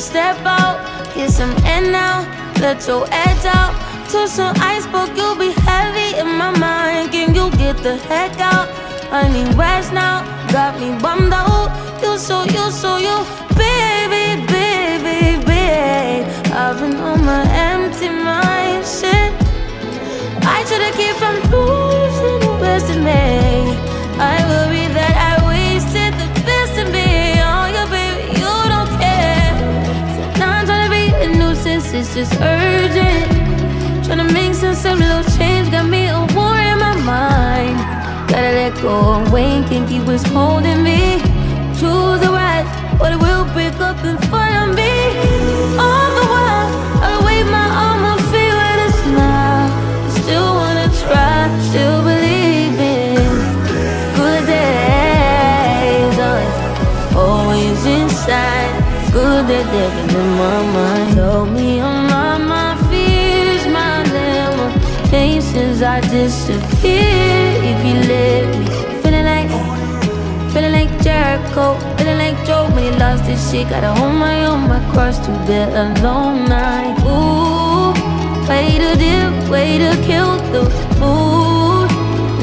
step out, get some air now, let your edge out. To some iceberg, you'll be heavy in my mind. Can you get the heck out? I need rest now, got me bummed out. You so, you so, you, just urgent. Trying to make sense of little change, got me a war in my mind. Gotta let go and can't keep what's holding me. Choose the right, but it will break up in front of me. All the while, I wave my arm and feel with a smile. Still wanna try, still believe in good days. Always, inside, good living I disappear if you let me. Feeling like, feeling like Jericho, feeling like Joe when he lost his shit. Gotta hold my own, my cross to bear alone. night. Ooh, way to dip, way to kill the mood.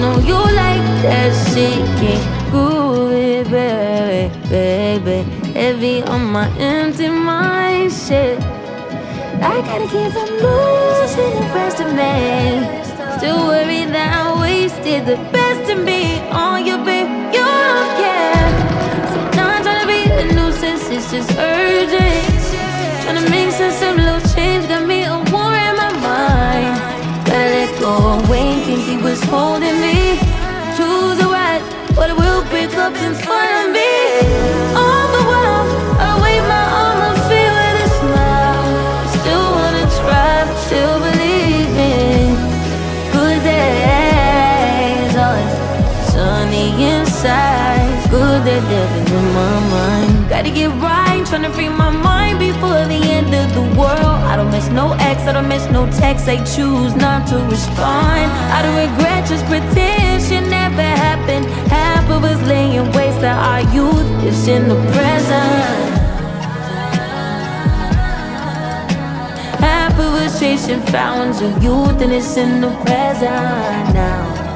No, you like that shit, can't groove it, baby, baby. Heavy on my empty mind, shit. I gotta keep from losing the rest of me. Still worry that I wasted the best of me on you, babe. You don't care. So now I'm trying to be a nuisance, it's just urgent. Trying to make sense of little change, got me a war in my mind. Gotta let go away, can't keep what's holding me. Choose the right, but it will break up in front inside, good that living in my mind. Gotta get right, tryna free my mind before the end of the world. I don't miss no ex, I don't miss no text. I choose not to respond. I don't regret, just pretend shit never happened. Half of us laying waste to our youth is in the present. Half of us chasing fountains of youth, and it's in the present now.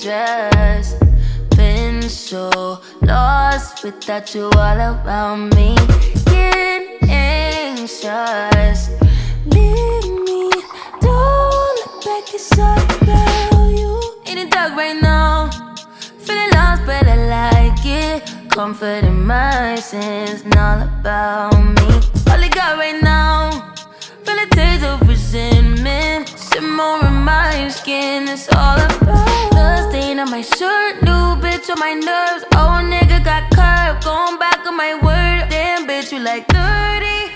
Dangerous. Been so lost without you all around me. Get anxious. Leave me. Don't look back, it's all about you. In the dark right now. Feeling lost, but I like it. Comfort in my sins, and all about me. All I got right now. Feel a taste of resentment. Simmer in my skin, it's all about stain on my shirt. New bitch on my nerves. Old nigga got curved. Going back on my word. Damn, bitch, you like 30.